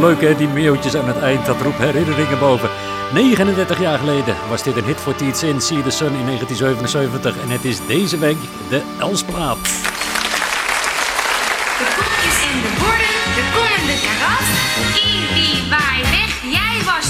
Leuk hè, die meeuwtjes aan het eind, dat roept herinneringen boven. 39 jaar geleden was dit een hit voor Tietz in See the Sun in 1977 en het is deze week de Elsplaat. De koekjes en de borden, de karat, waai weg, jij was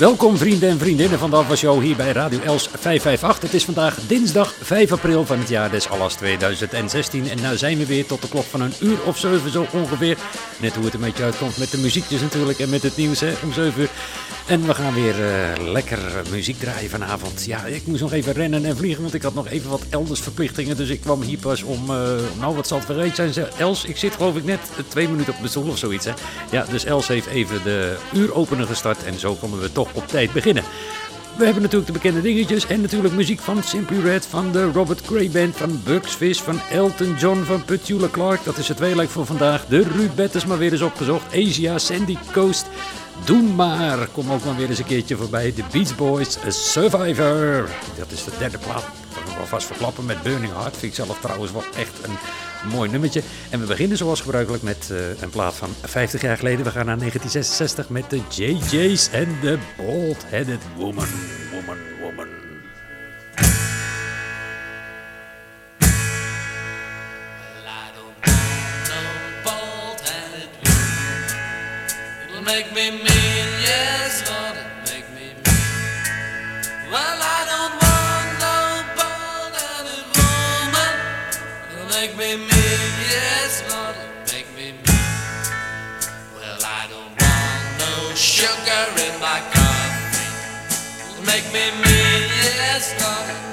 Welkom vrienden en vriendinnen van de Alfa hier bij Radio Els 558. Het is vandaag dinsdag 5 april van het jaar des Allas 2016. En nu zijn we weer tot de klok van een uur of zeven zo ongeveer. Net hoe het een beetje uitkomt met de muziekjes natuurlijk en met het nieuws hè, om 7 uur. En we gaan weer uh, lekker muziek draaien vanavond. Ja, ik moest nog even rennen en vliegen, want ik had nog even wat elders verplichtingen. Dus ik kwam hier pas om, uh, nou wat zal het verreed zijn. Els, ik zit geloof ik net twee minuten op de stoel of zoiets. Hè. Ja, dus Els heeft even de uuropener gestart en zo konden we toch op tijd beginnen. We hebben natuurlijk de bekende dingetjes en natuurlijk muziek van Simply Red, van de Robert Gray Band, van Bugs Fizz, van Elton John, van Petula Clark. Dat is het tweelijk voor vandaag. De is maar weer eens opgezocht. Asia, Sandy Coast, Doe maar. Kom ook maar weer eens een keertje voorbij. The Beach Boys, A Survivor. Dat is de derde plaat. Dat kan wel vast verklappen met Burning Heart. Vind ik zelf trouwens wel echt een mooi nummertje. En we beginnen zoals gebruikelijk met uh, een plaat van 50 jaar geleden. We gaan naar 1966 met de JJ's en de Bald Headed woman. make me mean, yes, Lord, it make me mean. Well, I don't want no bald-headed woman. It'll make me mean, yes, Lord, it make me mean. Well, I don't want no sugar in my coffee. It'll make me mean, yes, Lord.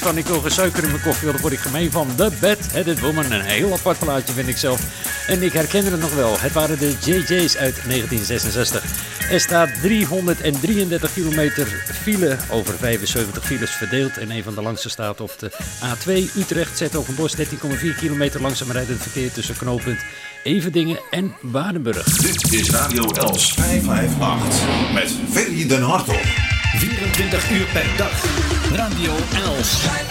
Iets van ik wil geen suiker in mijn koffie, dan word ik gemeen van The Bad Headed Woman. Een heel apart plaatje vind ik zelf. En ik herkende het nog wel. Het waren de JJ's uit 1966. Er staat 333 kilometer file over 75 files verdeeld. En een van de langste staat op de A2 Utrecht. Zetogenbos 13,4 kilometer langzaam rijdend verkeer tussen knooppunt Everdingen en Waardenburg. Dit is Radio Els 558 met Ferry den Hartog. 24 uur per dag. Radio Els.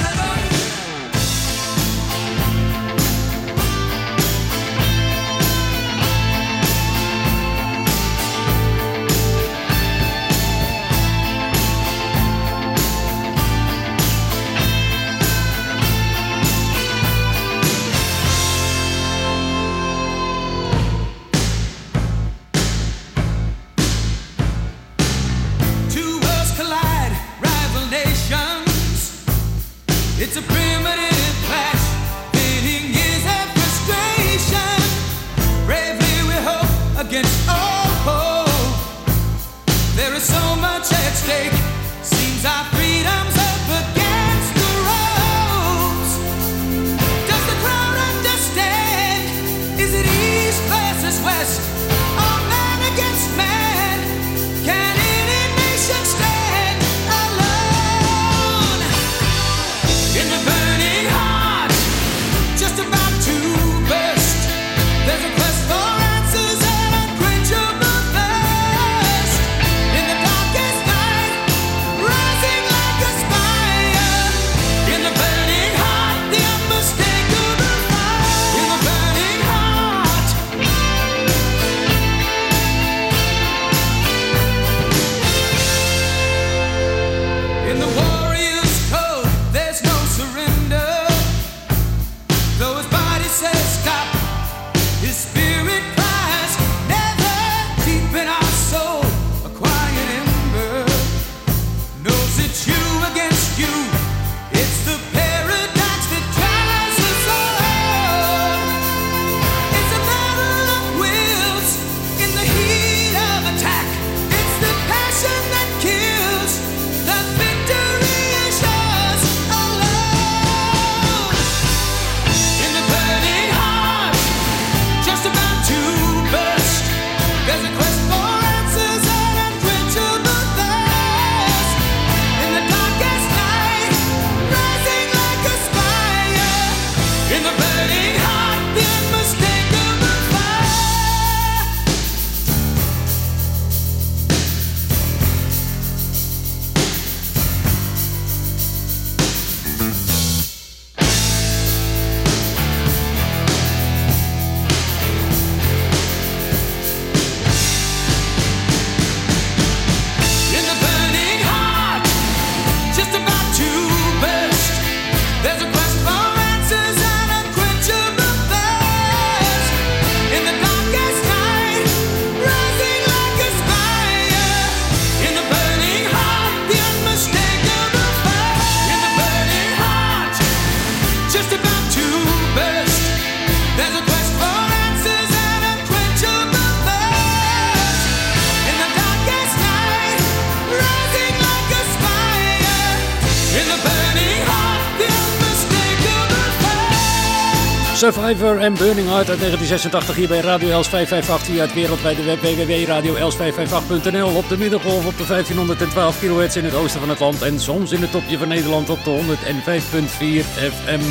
En Burning Heart uit 1986 hier bij Radio Els 558 via het wereldwijde web www.radioels558.nl op de middengolf op de 1512 kHz in het oosten van het land en soms in het topje van Nederland op de 105.4 FM.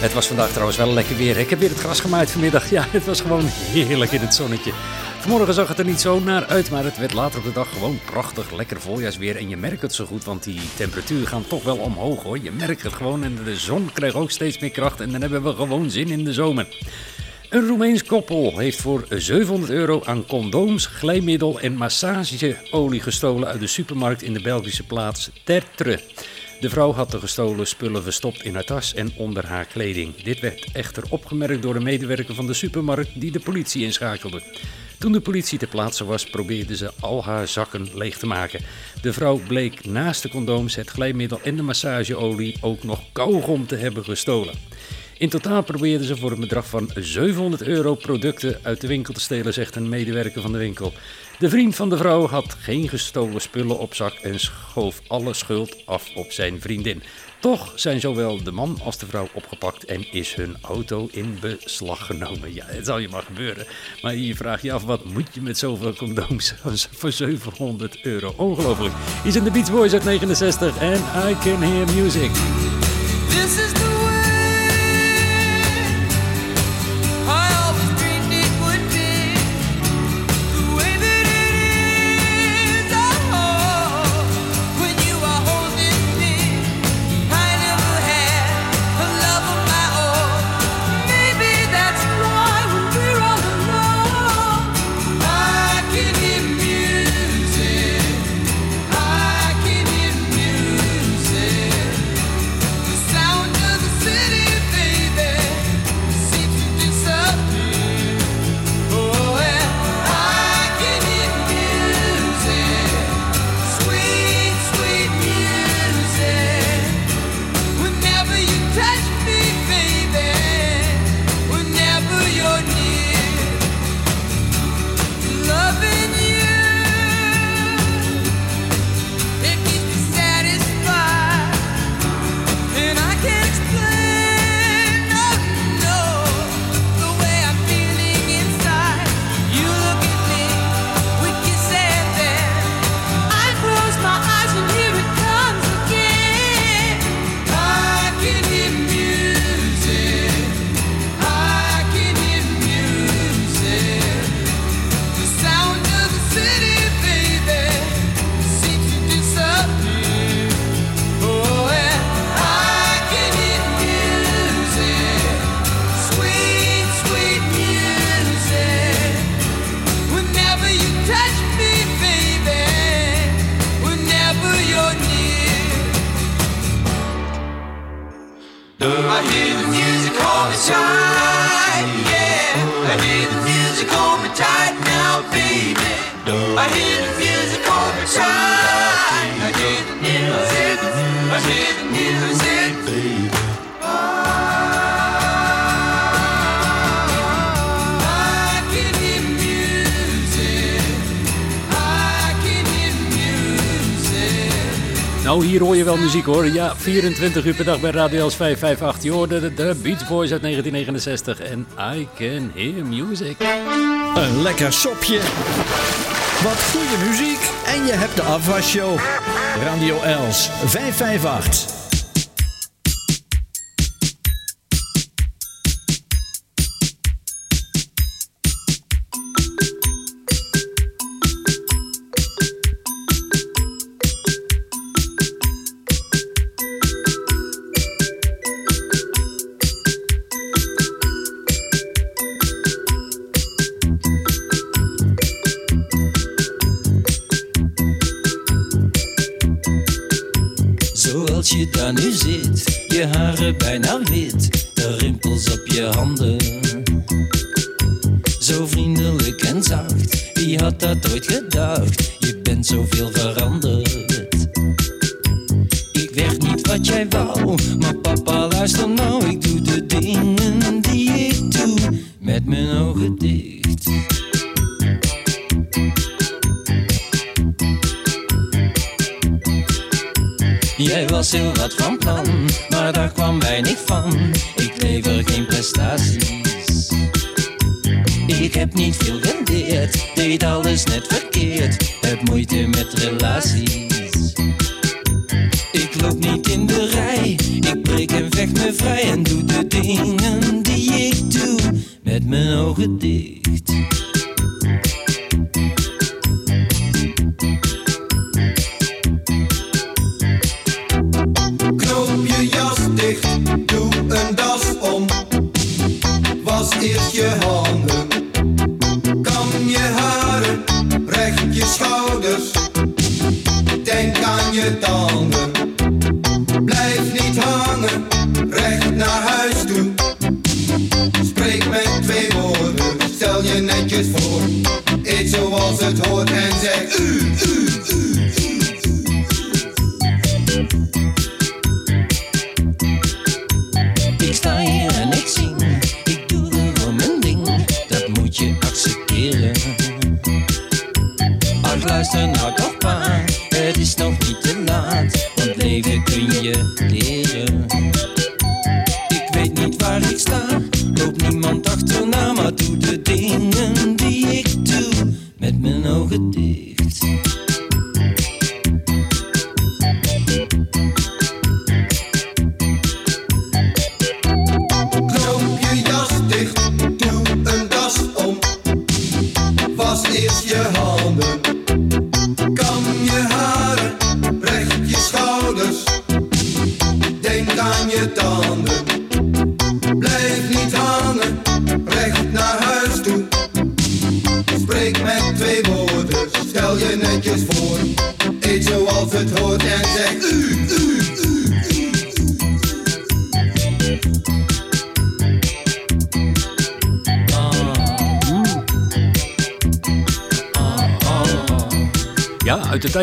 Het was vandaag trouwens wel lekker weer. Ik heb weer het gras gemaaid vanmiddag. Ja, het was gewoon heerlijk in het zonnetje. Vanmorgen zag het er niet zo naar uit, maar het werd later op de dag gewoon prachtig, lekker voorjaarsweer. En je merkt het zo goed, want die temperaturen gaan toch wel omhoog hoor. Je merkt het gewoon en de zon krijgt ook steeds meer kracht en dan hebben we gewoon zin in de zomer. Een Roemeens koppel heeft voor 700 euro aan condooms, glijmiddel en massageolie gestolen uit de supermarkt in de Belgische plaats Tertre. De vrouw had de gestolen spullen verstopt in haar tas en onder haar kleding. Dit werd echter opgemerkt door een medewerker van de supermarkt die de politie inschakelde. Toen de politie ter plaatse was, probeerde ze al haar zakken leeg te maken. De vrouw bleek naast de condooms, het glijmiddel en de massageolie ook nog kauwgom te hebben gestolen. In totaal probeerden ze voor een bedrag van 700 euro producten uit de winkel te stelen, zegt een medewerker van de winkel. De vriend van de vrouw had geen gestolen spullen op zak en schoof alle schuld af op zijn vriendin. Toch zijn zowel de man als de vrouw opgepakt en is hun auto in beslag genomen. Ja, het zal je maar gebeuren. Maar je vraagt je af, wat moet je met zoveel condooms voor 700 euro? Ongelooflijk. Hier zijn de Beach Boys uit 69 en I Can Hear Music. This is the muziek hoor. Ja, 24 uur per dag bij Radio Els 558. Je hoorde de, de Beach Boys uit 1969 en I Can Hear Music. Een lekker sopje. Wat goede muziek. En je hebt de afwasshow. Radio Els 558.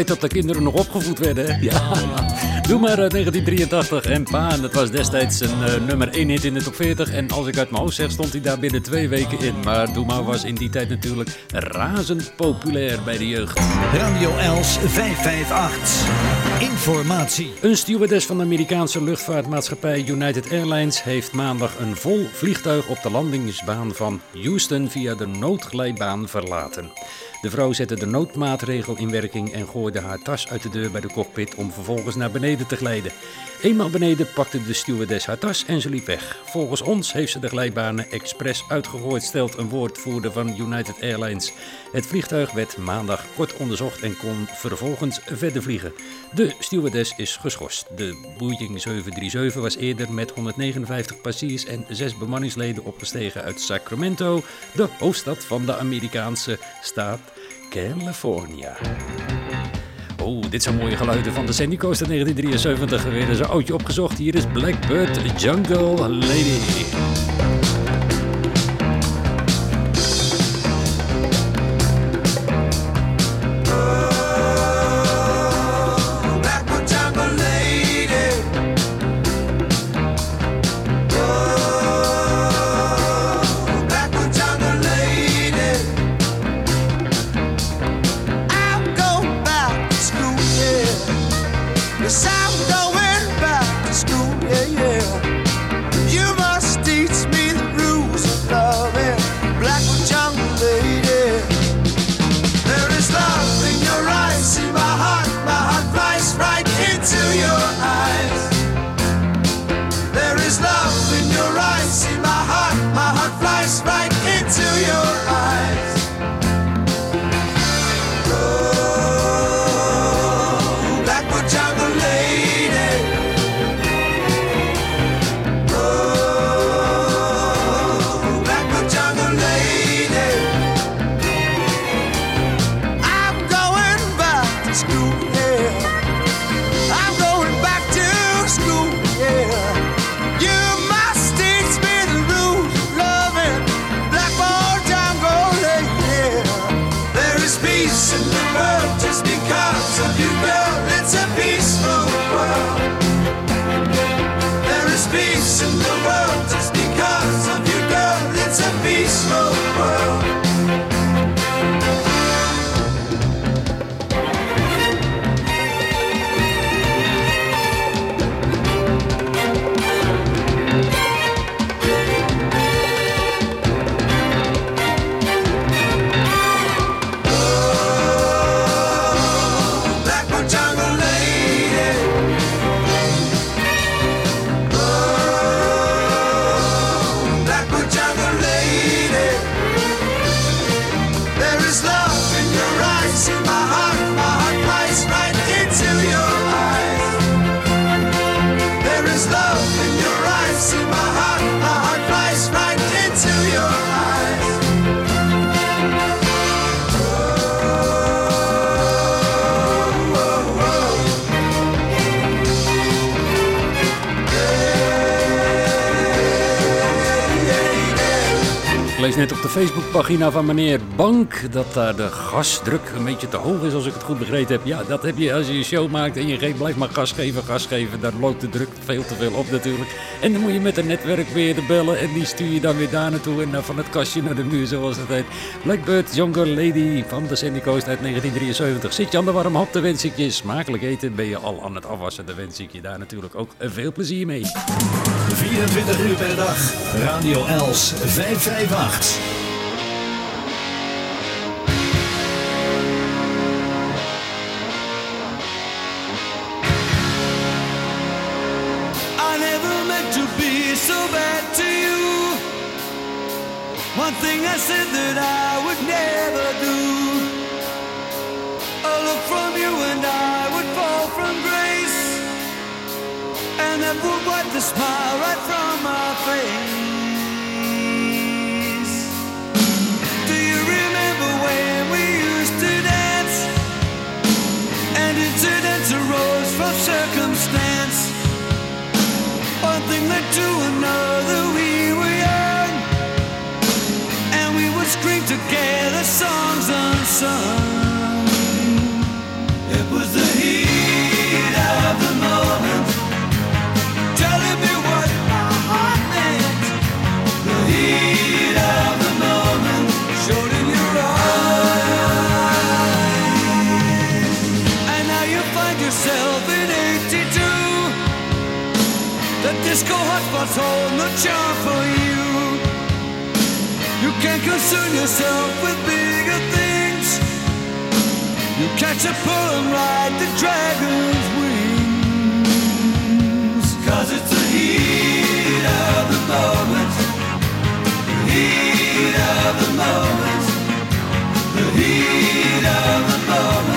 Dat de kinderen nog opgevoed werden. hè? Ja. Doe maar uit 1983 en Pa. Dat was destijds een eh, nummer 1 hit in de top 40. En als ik uit mijn hoofd zeg, stond hij daar binnen twee weken in. Maar Doe maar was in die tijd natuurlijk razend populair bij de jeugd. Radio Els 558. Informatie. Een stewardess van de Amerikaanse luchtvaartmaatschappij United Airlines heeft maandag een vol vliegtuig op de landingsbaan van Houston via de noodglijbaan verlaten. De vrouw zette de noodmaatregel in werking en gooide haar tas uit de deur bij de cockpit om vervolgens naar beneden te glijden. Eenmaal beneden pakte de stewardess haar tas en ze liep weg. Volgens ons heeft ze de glijbanen expres uitgegooid, stelt een woordvoerder van United Airlines. Het vliegtuig werd maandag kort onderzocht en kon vervolgens verder vliegen. De stewardess is geschorst. De Boeing 737 was eerder met 159 passagiers en zes bemanningsleden opgestegen uit Sacramento, de hoofdstad van de Amerikaanse staat California. Oh, dit zijn mooie geluiden van de Sandy Coast uit 1973. Weer eens een oudje opgezocht. Hier is Blackbird Jungle Lady. Op de Facebookpagina van meneer Bank dat daar de gasdruk een beetje te hoog is, als ik het goed begrepen heb. Ja, dat heb je als je een show maakt en je geeft, blijft maar gas geven, gas geven. Daar loopt de druk veel te veel op natuurlijk. En dan moet je met een netwerkbeheerder bellen en die stuur je dan weer daar naartoe en van het kastje naar de muur, zoals het heet. Blackbird Younger Lady van de Sandy Coast uit 1973. Zit je aan de warm hap, dan wens ik je smakelijk eten. Ben je al aan het afwassen, dan wens ik je daar natuurlijk ook veel plezier mee. 24 uur per dag. Radio Els 558. So bad to you. One thing I said that I would never do. A look from you and I would fall from grace. And that would wipe the smile right from together songs unsung. Hotspots hold no charm for you. You can't concern yourself with bigger things. You catch a pull and ride the dragon's wings. Cause it's the heat of the moment. The heat of the moment. The heat of the moment.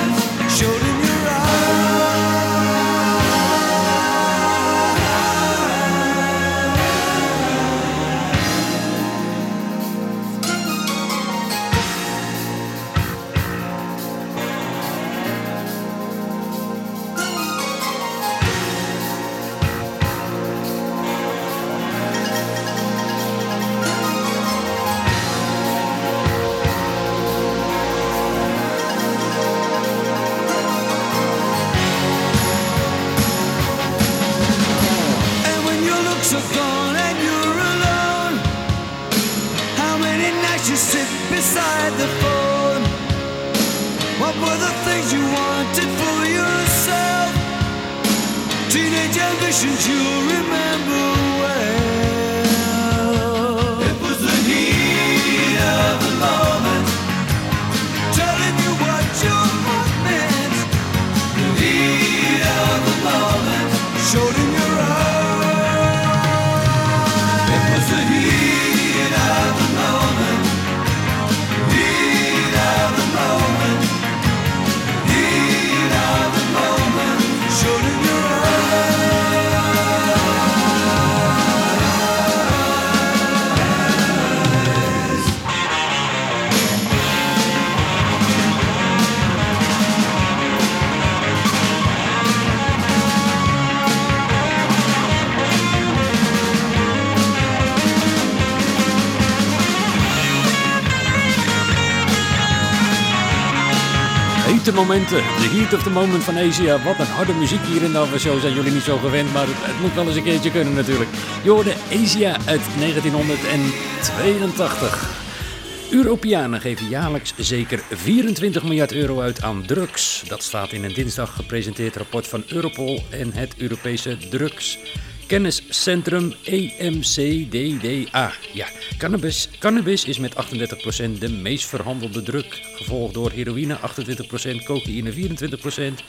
Of the moment van Asia. Wat een harde muziek hier in de Show. Zijn jullie niet zo gewend, maar het, moet wel eens een keertje kunnen natuurlijk. Je Asia uit 1982. Europeanen geven jaarlijks zeker 24 miljard euro uit aan drugs. Dat staat in een dinsdag gepresenteerd rapport van Europol en het Europese Drugskenniscentrum EMCDDA. Ja, cannabis, cannabis is met 38% de meest verhandelde drug, gevolgd door heroïne 28%, cocaïne 24%.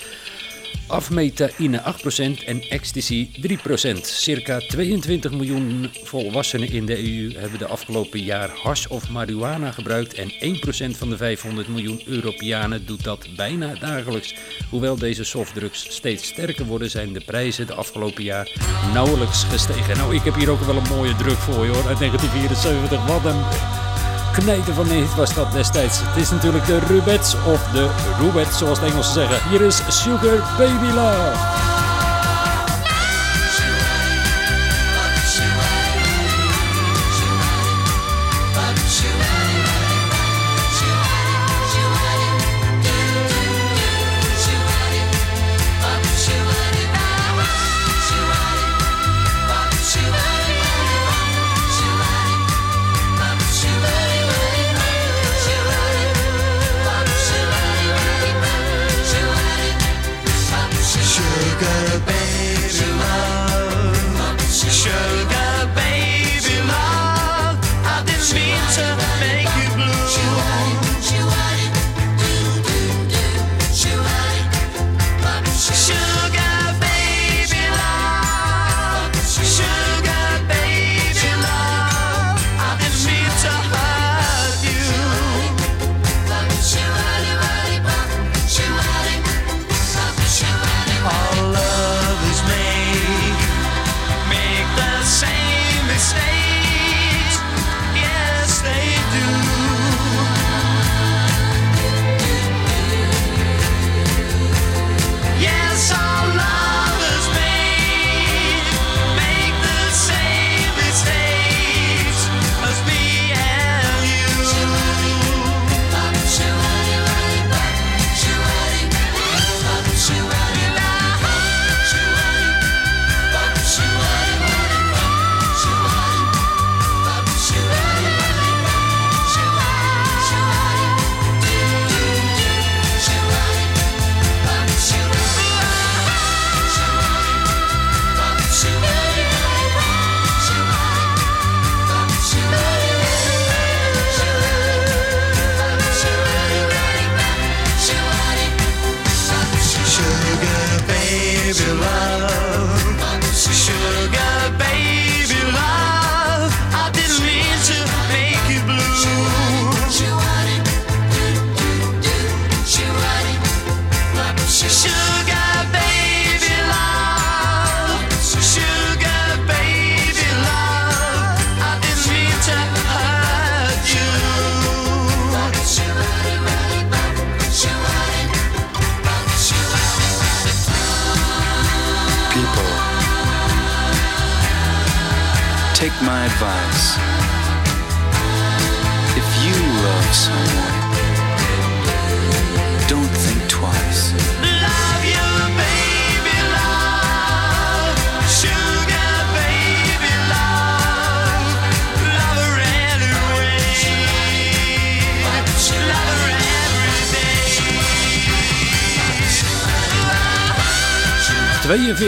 Afmetaïne 8% en ecstasy 3%. Circa 22 miljoen volwassenen in de EU hebben de afgelopen jaar hash of marihuana gebruikt en 1% van de 500 miljoen Europeanen doet dat bijna dagelijks. Hoewel deze softdrugs steeds sterker worden, zijn de prijzen de afgelopen jaar nauwelijks gestegen. Nou, ik heb hier ook wel een mooie druk voor hoor, uit 1974. Wat een knijter van een hit was dat destijds. Het is natuurlijk de Rubets of de Rubets zoals de Engelsen zeggen. Hier is Sugar Baby Love.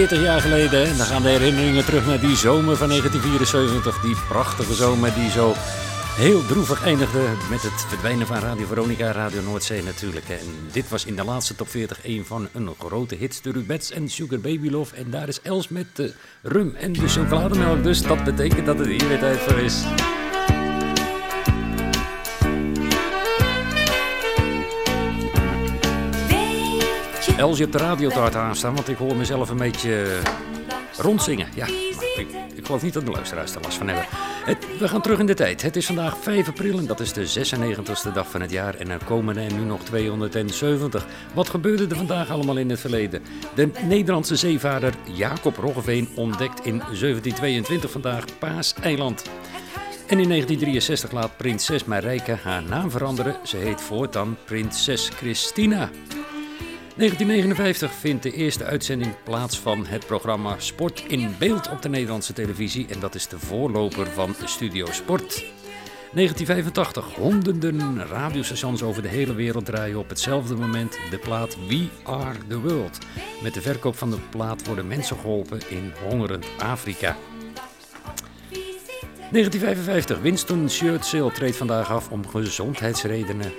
42 jaar geleden, en dan gaan de herinneringen terug naar die zomer van 1974. Die prachtige zomer die zo heel droevig eindigde met het verdwijnen van Radio Veronica, Radio Noordzee natuurlijk. En dit was in de laatste top 40 een van een grote hits, de Rubets en Sugar Baby Love. En daar is Els met de rum en de chocolademelk, dus dat betekent dat het hier weer tijd voor is. Els, je hebt de radio te hard aanstaan, want ik hoor mezelf een beetje rondzingen. Ja, ik, ik geloof niet dat de luisteraars er last van hebben. We gaan terug in de tijd. Het is vandaag 5 april en dat is de 96e dag van het jaar. En er komen er nu nog 270. Wat gebeurde er vandaag allemaal in het verleden? De Nederlandse zeevaarder Jacob Roggeveen ontdekt in 1722 vandaag Paaseiland. En in 1963 laat prinses Marijke haar naam veranderen. Ze heet voortaan prinses Christina. 1959 vindt de eerste uitzending plaats van het programma Sport in Beeld op de Nederlandse televisie. En dat is de voorloper van Studio Sport. 1985. Honderden radiostations over de hele wereld draaien op hetzelfde moment de plaat We Are The World. Met de verkoop van de plaat worden mensen geholpen in hongerend Afrika. 1955. Winston Churchill treedt vandaag af om gezondheidsredenen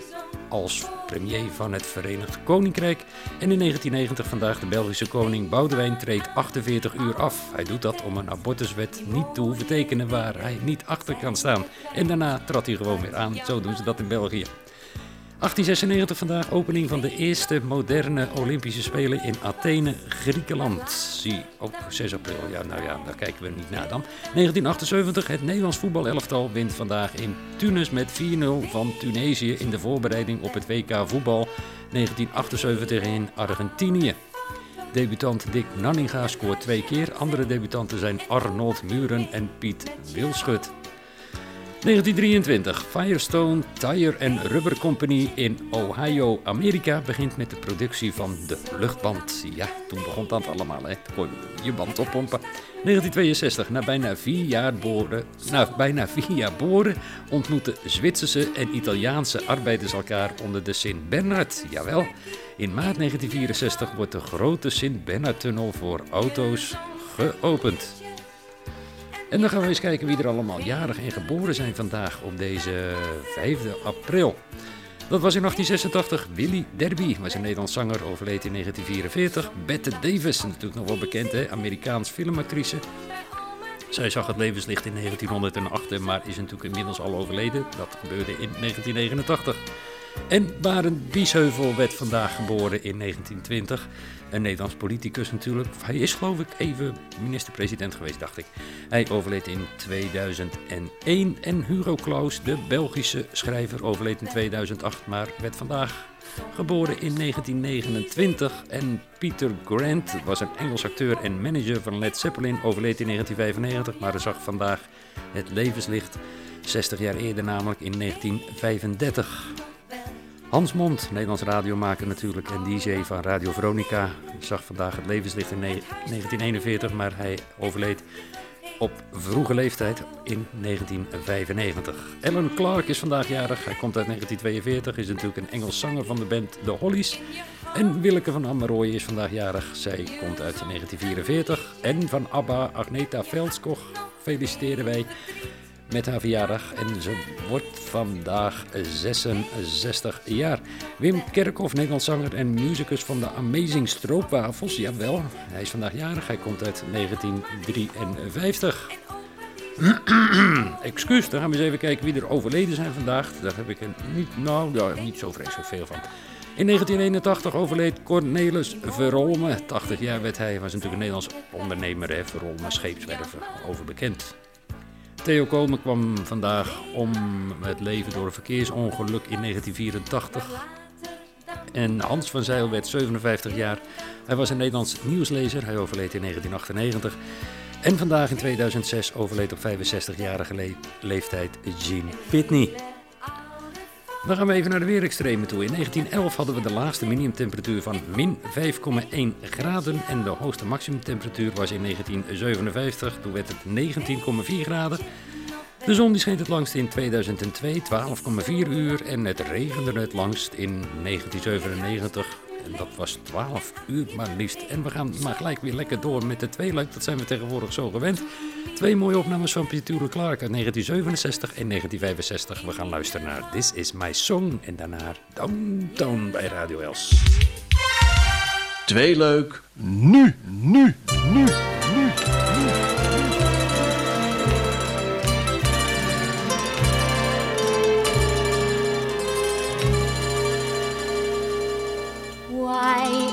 als premier van het Verenigd Koninkrijk. En in 1990 vandaag de Belgische koning Boudewijn treedt 48 uur af. Hij doet dat om een abortuswet niet te hoeven tekenen waar hij niet achter kan staan. En daarna trad hij gewoon weer aan. Zo doen ze dat in België. 1896 vandaag opening van de eerste moderne Olympische Spelen in Athene, Griekenland. Zie ook 6 april. Ja, nou ja, daar kijken we niet naar dan. 1978, het Nederlands voetbalelftal wint vandaag in Tunis met 4-0 van Tunesië in de voorbereiding op het WK voetbal 1978 in Argentinië. Debutant Dick Nanninga scoort twee keer. Andere debutanten zijn Arnold Muren en Piet Wilschut. 1923. Firestone Tire and Rubber Company in Ohio, Amerika begint met de productie van de luchtband. Ja, toen begon dat allemaal, hè. Kon je je band oppompen. 1962. Na bijna vier jaar boren, na bijna vier jaar boren ontmoeten Zwitserse en Italiaanse arbeiders elkaar onder de Sint-Bernard. Jawel. In maart 1964 wordt de grote Sint-Bernard-tunnel voor auto's geopend. En dan gaan we eens kijken wie er allemaal jarig en geboren zijn vandaag op deze 5 april. Dat was in 1886. Willy Derby was een Nederlands zanger, overleed in 1944. Bette Davis, natuurlijk nog wel bekend, hè? Amerikaans filmactrice. Zij zag het levenslicht in 1908, maar is natuurlijk inmiddels al overleden. Dat gebeurde in 1989. En Barend Biesheuvel werd vandaag geboren in 1920. Een Nederlands politicus natuurlijk. Hij is geloof ik even minister-president geweest, dacht ik. Hij overleed in 2001. En Hugo Claus, de Belgische schrijver, overleed in 2008, maar werd vandaag geboren in 1929. En Peter Grant was een Engels acteur en manager van Led Zeppelin, overleed in 1995, maar zag vandaag het levenslicht 60 jaar eerder, namelijk in 1935. Hans Mond, Nederlands radiomaker natuurlijk en DJ van Radio Veronica, zag vandaag het levenslicht in ne- 1941, maar hij overleed op vroege leeftijd in 1995. Alan Clark is vandaag jarig, hij komt uit 1942, is natuurlijk een Engels zanger van de band The Hollies. En Willeke van Ammerooy is vandaag jarig, zij komt uit 1944. En van ABBA, Agneta Veldskog, feliciteren wij. Met haar verjaardag en ze wordt vandaag 66 jaar. Wim Kerkhoff, Nederlands zanger en musicus van de Amazing Stroopwafels. Jawel, hij is vandaag jarig, hij komt uit 1953. Excuus, dan gaan we eens even kijken wie er overleden zijn vandaag. Daar heb ik niet, nou, daar niet zo vreselijk veel van. In 1981 overleed Cornelis Verolme. 80 jaar werd hij, was natuurlijk een Nederlands ondernemer, hè, Verolme, scheepswerver, overbekend. Theo Komen kwam vandaag om het leven door een verkeersongeluk in 1984. En Hans van Zijl werd 57 jaar. Hij was een Nederlands nieuwslezer. Hij overleed in 1998. En vandaag in 2006 overleed op 65-jarige le- leeftijd Gene Pitney. Dan gaan we even naar de weerextremen toe. In 1911 hadden we de laagste minimumtemperatuur van min 5,1 graden. En de hoogste maximumtemperatuur was in 1957. Toen werd het 19,4 graden. De zon die scheen het langst in 2002, 12,4 uur. En het regende het langst in 1997. En dat was 12 uur maar liefst. En we gaan maar gelijk weer lekker door met de twee leuk. Dat zijn we tegenwoordig zo gewend. Twee mooie opnames van Pieter Clark uit 1967 en 1965. We gaan luisteren naar This Is My Song. En daarna Downtown bij Radio Els. Twee leuk. Nu, nu, nu,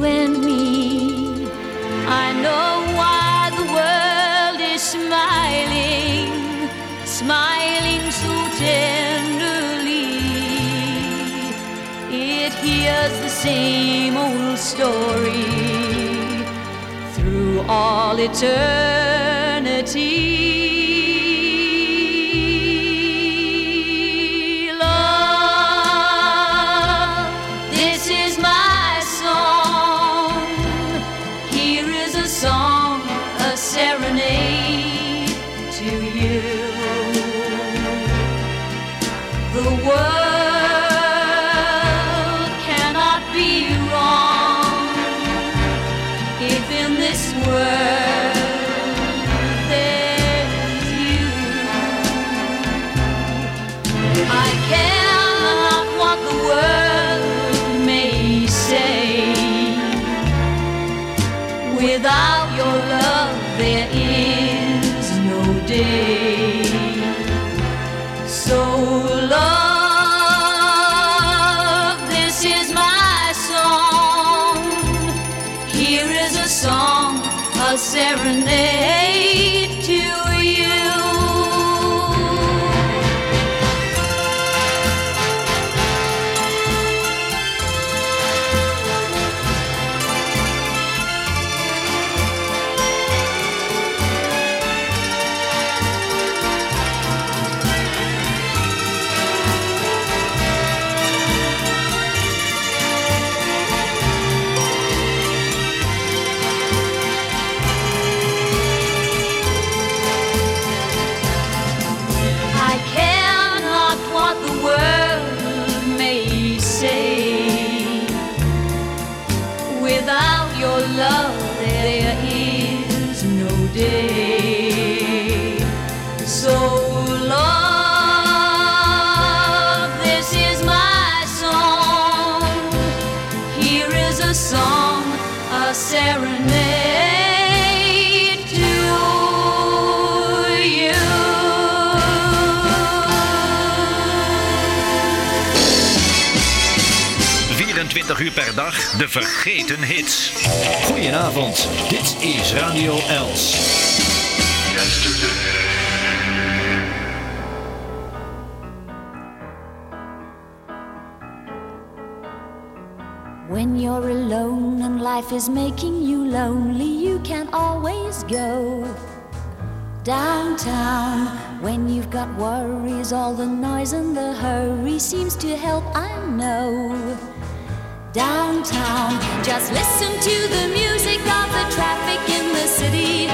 you and me. I know why the world is smiling, smiling so tenderly. It hears the same old story through all eternity. De vergeten hits. Goedenavond, dit is Radio Els. When you're alone and life is making you lonely, you can always go Downtown, when you've got worries, all the noise and the hurry seems to help, I know. Downtown, just listen to the music of the traffic in the city.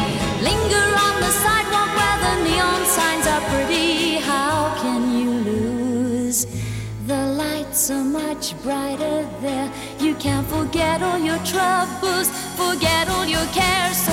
Linger on the sidewalk where the neon signs are pretty. How can you lose? The lights are much brighter there. You can't forget all your troubles, forget all your cares. So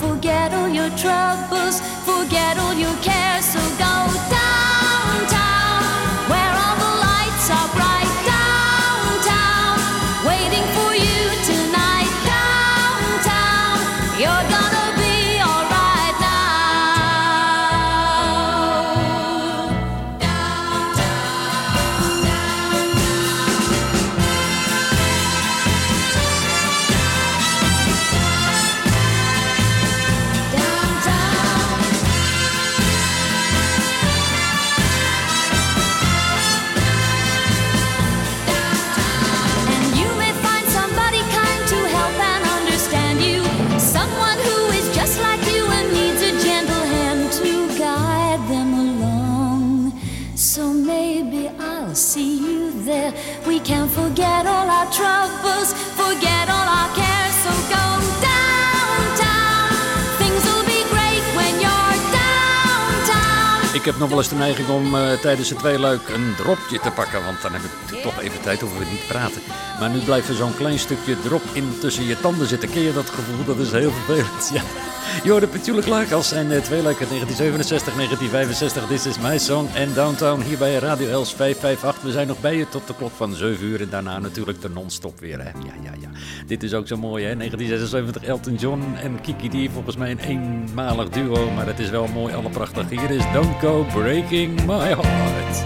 forget all your troubles, forget all your cares. So go Ik heb nog wel eens de neiging om eh, tijdens het tweeluik een dropje te pakken. Want dan heb ik toch even tijd, hoeven we niet praten. Maar nu blijft er zo'n klein stukje drop in tussen je tanden zitten. Ken je dat gevoel? Dat is heel vervelend. Ja. Je hoorde Petula Clark en uh, tweeluik uit 1967, 1965. This is my song en Downtown hier bij Radio Els 558. We zijn nog bij je tot de klok van 7 uur. En daarna natuurlijk de non-stop weer. Hè? Ja, ja, ja. Dit is ook zo mooi, hè? 1976 Elton John en Kiki D. Volgens mij een eenmalig duo. Maar het is wel mooi, alle prachtig. Hier is Don't Go Breaking My Heart.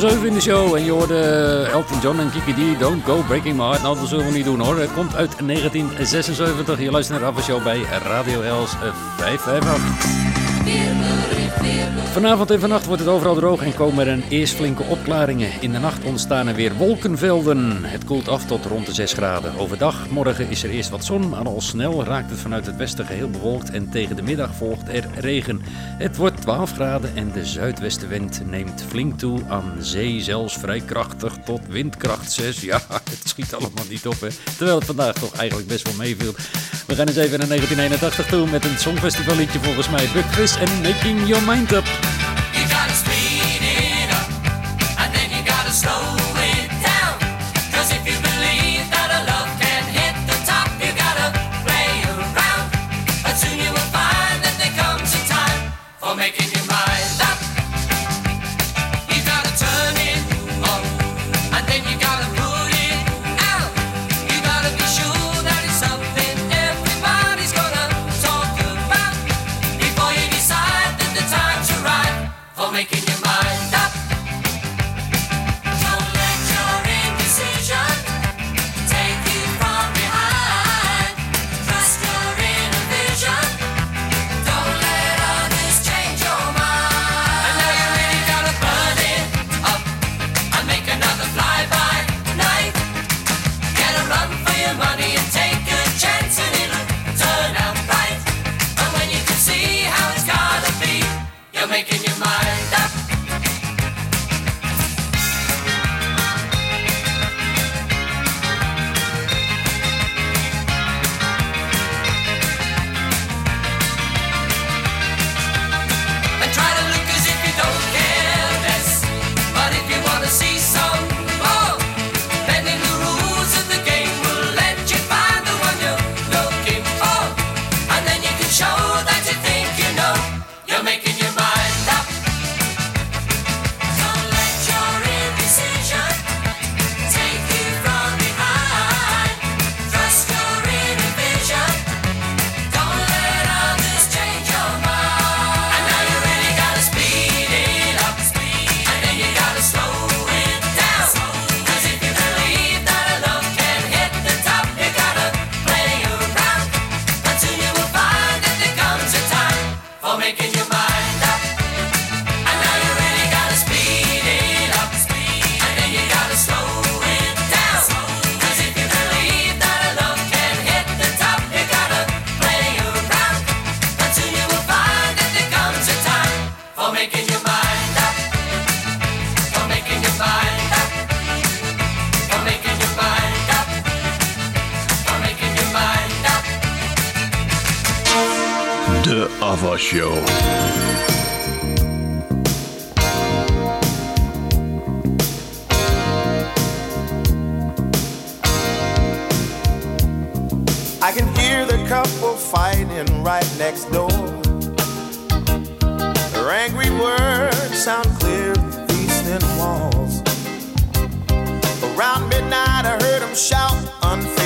Voor zeven in de show. En je hoorde Elton John en Kiki D, Don't Go Breaking My Heart. Nou, dat zullen we niet doen hoor. Het komt uit 1976. Je luistert naar de Show bij Radio Els 558. Vanavond en vannacht wordt het overal droog en komen er eerst flinke opklaringen. In de nacht ontstaan er weer wolkenvelden. Het koelt af tot rond de 6 graden. Overdag, morgen is er eerst wat zon, maar al snel raakt het vanuit het westen geheel bewolkt en tegen de middag volgt er regen. Het wordt 12 graden en de zuidwestenwind neemt flink toe aan zee, zelfs vrij krachtig tot windkracht 6. Ja, het schiet allemaal niet op hè. Terwijl het vandaag toch eigenlijk best wel meeviel. We gaan eens even naar 1981 toe met een songfestivalliedje volgens mij. En Making Your Mind Up. Making your De Ava Show. I can hear the couple fighting right next door. Their angry words sound clear through these thin walls. Around midnight, I heard them shout, Unfaithful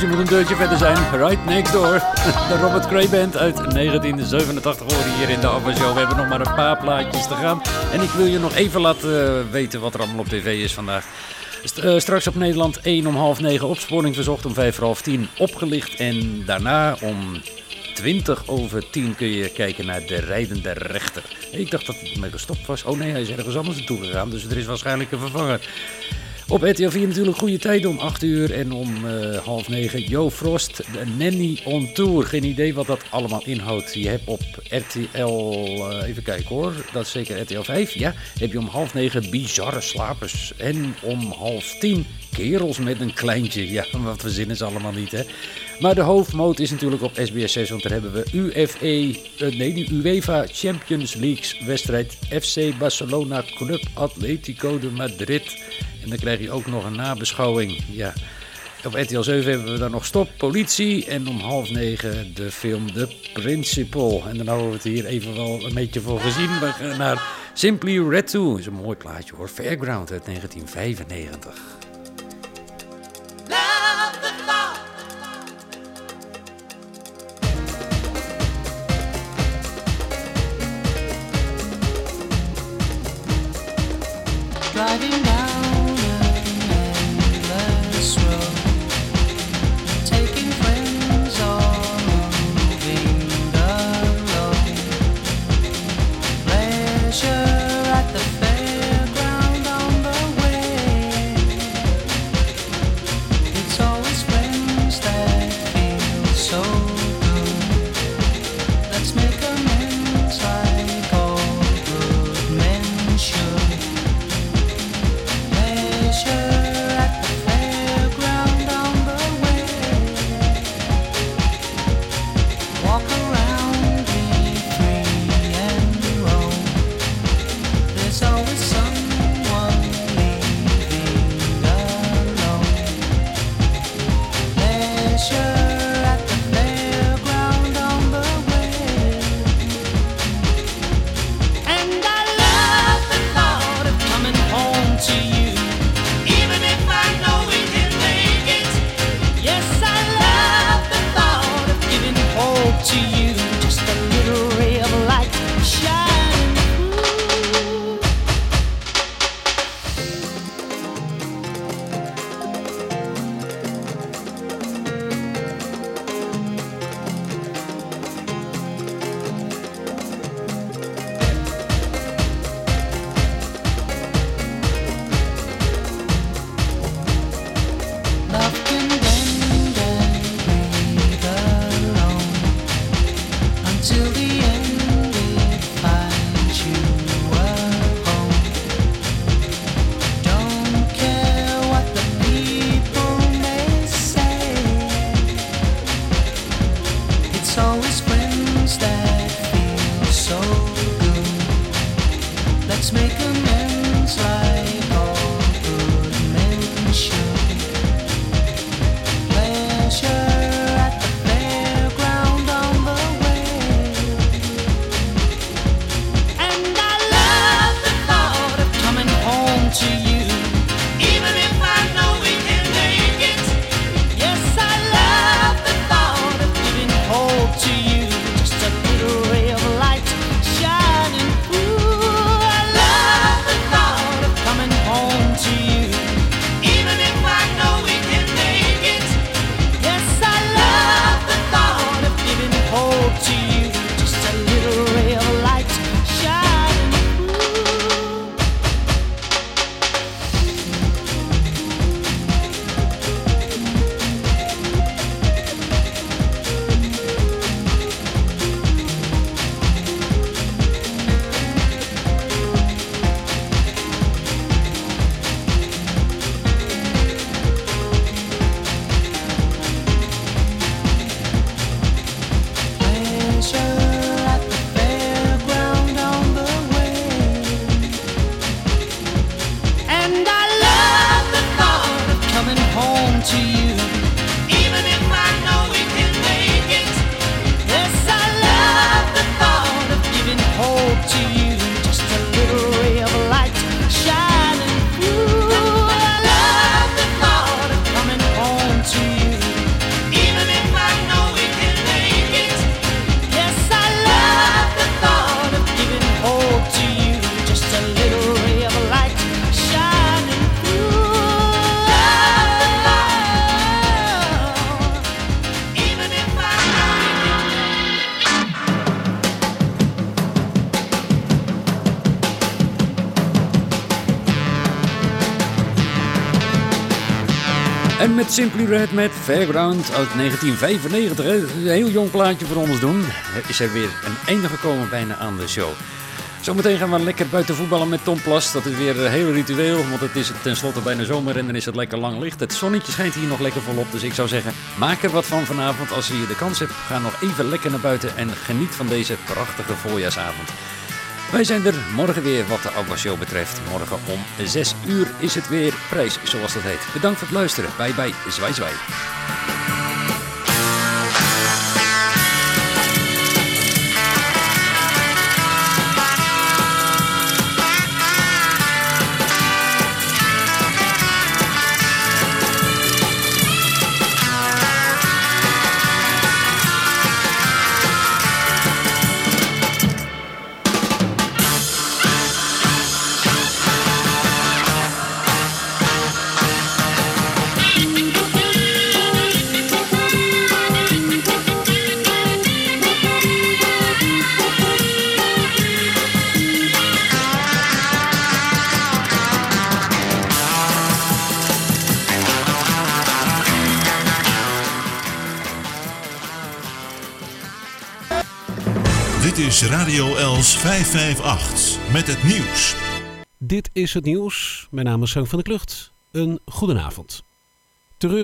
Je moet een deurtje verder zijn. Right next door. De Robert Cray Band uit 1987 horen hier in de Show. We hebben nog maar een paar plaatjes te gaan. En ik wil je nog even laten eh, weten wat er allemaal op tv is vandaag. Eh, straks op Nederland 1 om half 9 opsporing verzocht om 5 voor half 10 opgelicht. En daarna om 20 over 10 kun je kijken naar de rijdende rechter. Ik dacht dat het mee gestopt was. Oh nee, hij is ergens anders naartoe gegaan. Dus er is waarschijnlijk een vervanger. Op RTL 4 natuurlijk goede tijden om 8 uur en om eh, half 9 Joe Frost, de Nanny on Tour. Geen idee wat dat allemaal inhoudt. Je hebt op RTL, eh, even kijken hoor, dat is zeker RTL 5, ja. Heb je om half 9 Bizarre Slapers. En om half 10 Kerels met een kleintje. Ja, wat verzinnen ze allemaal niet hè. Maar de hoofdmoot is natuurlijk op SBS 6, want daar hebben we UFE, eh, nee, die UEFA Champions League wedstrijd FC Barcelona Club Atletico de Madrid. En dan krijg je ook nog een nabeschouwing. Ja. Op RTL 7 hebben we dan nog Stop, Politie. En om half negen de film The Principal. En dan houden we het hier even wel een beetje voor gezien. We gaan naar Simply Red 2. is een mooi plaatje hoor. Fairground uit 1995. Driving Simply Red met Fairground uit 1995. hè. Dat is Een heel jong plaatje voor ons doen. Is er weer een einde gekomen bijna aan de show. Zometeen gaan we lekker buiten voetballen met Tom Plas. Dat is weer een heel ritueel, want het is tenslotte bijna zomer en dan is het lekker lang licht. Het zonnetje schijnt hier nog lekker volop, dus ik zou zeggen, maak er wat van vanavond. Als je de kans hebt, ga nog even lekker naar buiten en geniet van deze prachtige voorjaarsavond. Wij zijn er morgen weer wat de Aqua Show betreft. Morgen om 6 uur is het weer prijs, zoals dat heet. Bedankt voor het luisteren. Bye bye, zwaai zwaai. Radio Els 558 met het nieuws. Dit is het nieuws. Mijn naam is Frank van der Klucht. Een goedenavond. Terreur